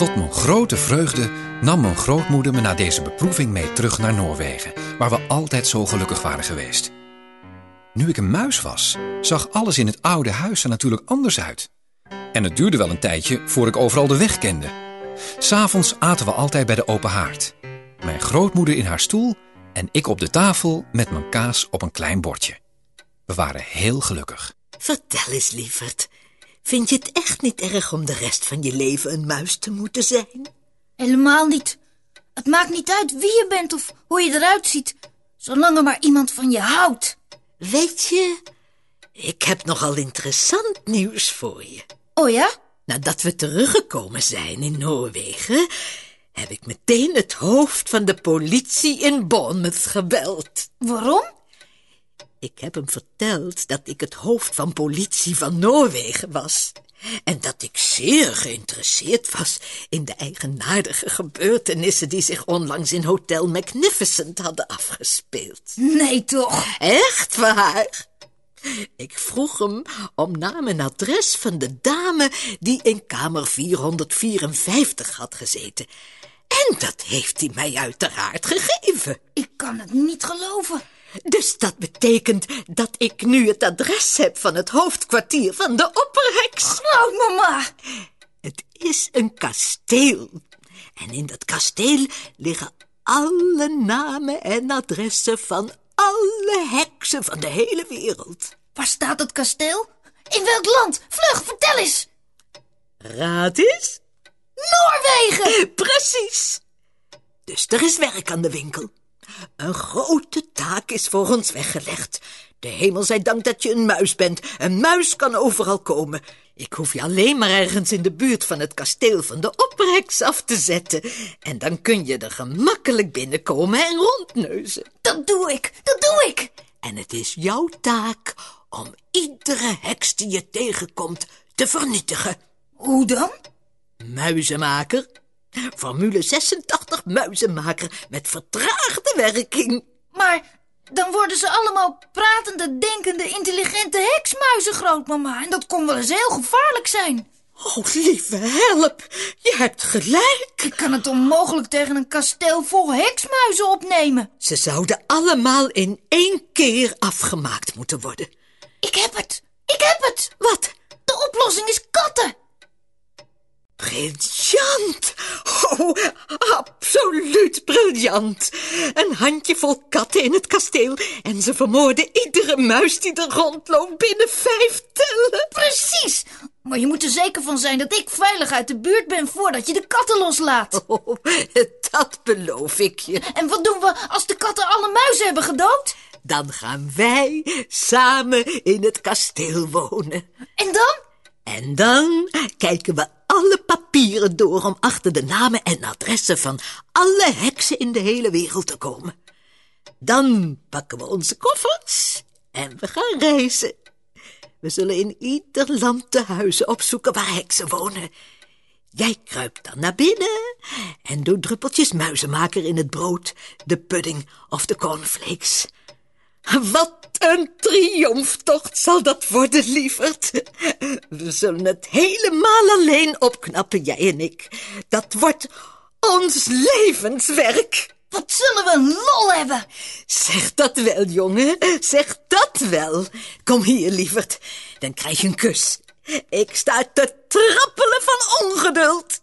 Tot mijn grote vreugde nam mijn grootmoeder me na deze beproeving mee terug naar Noorwegen, waar we altijd zo gelukkig waren geweest. Nu ik een muis was, zag alles in het oude huis er natuurlijk anders uit. En het duurde wel een tijdje voor ik overal de weg kende. S'avonds aten we altijd bij de open haard. Mijn grootmoeder in haar stoel en ik op de tafel met mijn kaas op een klein bordje. We waren heel gelukkig. Vertel eens, lieverd. Vind je het echt niet erg om de rest van je leven een muis te moeten zijn? Helemaal niet. Het maakt niet uit wie je bent of hoe je eruit ziet, zolang er maar iemand van je houdt. Weet je, ik heb nogal interessant nieuws voor je. Oh ja? Nadat we teruggekomen zijn in Noorwegen, heb ik meteen het hoofd van de politie in Bournemouth gebeld. Waarom? Ik heb hem verteld dat ik het hoofd van politie van Noorwegen was. En dat ik zeer geïnteresseerd was in de eigenaardige gebeurtenissen die zich onlangs in Hotel Magnificent hadden afgespeeld. Nee toch? Echt waar? Ik vroeg hem om naam en adres van de dame die in kamer 454 had gezeten. En dat heeft hij mij uiteraard gegeven. Ik kan het niet geloven. Dus dat betekent dat ik nu het adres heb van het hoofdkwartier van de opperheks. Nou, mama. Het is een kasteel. En in dat kasteel liggen alle namen en adressen van alle heksen van de hele wereld. Waar staat het kasteel? In welk land? Vlug, vertel eens. Raad eens. Noorwegen! Precies. Dus er is werk aan de winkel. Een grote taak is voor ons weggelegd. De hemel zij dank dat je een muis bent. Een muis kan overal komen. Ik hoef je alleen maar ergens in de buurt van het kasteel van de opperheks af te zetten. En dan kun je er gemakkelijk binnenkomen en rondneuzen. Dat doe ik, dat doe ik. En het is jouw taak om iedere heks die je tegenkomt te vernietigen. Hoe dan? Muizenmaker. Formule 86 muizenmaker met vertraagde werking. Maar dan worden ze allemaal pratende, denkende, intelligente heksmuizen, grootmama. En dat kon wel eens heel gevaarlijk zijn. Oh, lieve help, je hebt gelijk. Ik kan het onmogelijk tegen een kasteel vol heksmuizen opnemen. Ze zouden allemaal in één keer afgemaakt moeten worden. Ik heb het, ik heb het. Wat? De oplossing is katten. Briljant! Oh, absoluut briljant. Een handjevol katten in het kasteel en ze vermoorden iedere muis die er rondloopt binnen vijf tellen. Precies. Maar je moet er zeker van zijn dat ik veilig uit de buurt ben voordat je de katten loslaat. Oh, dat beloof ik je. En wat doen we als de katten alle muizen hebben gedood? Dan gaan wij samen in het kasteel wonen. En dan? En dan kijken we alle papieren door om achter de namen en adressen van alle heksen in de hele wereld te komen. Dan pakken we onze koffers en we gaan reizen. We zullen in ieder land de huizen opzoeken waar heksen wonen. Jij kruipt dan naar binnen en doet druppeltjes muizenmaker in het brood, de pudding of de cornflakes. Wat een triomftocht zal dat worden, lieverd. We zullen het helemaal alleen opknappen, jij en ik. Dat wordt ons levenswerk. Wat zullen we een lol hebben? Zeg dat wel, jongen. Zeg dat wel. Kom hier, lieverd. Dan krijg je een kus. Ik sta te trappelen van ongeduld.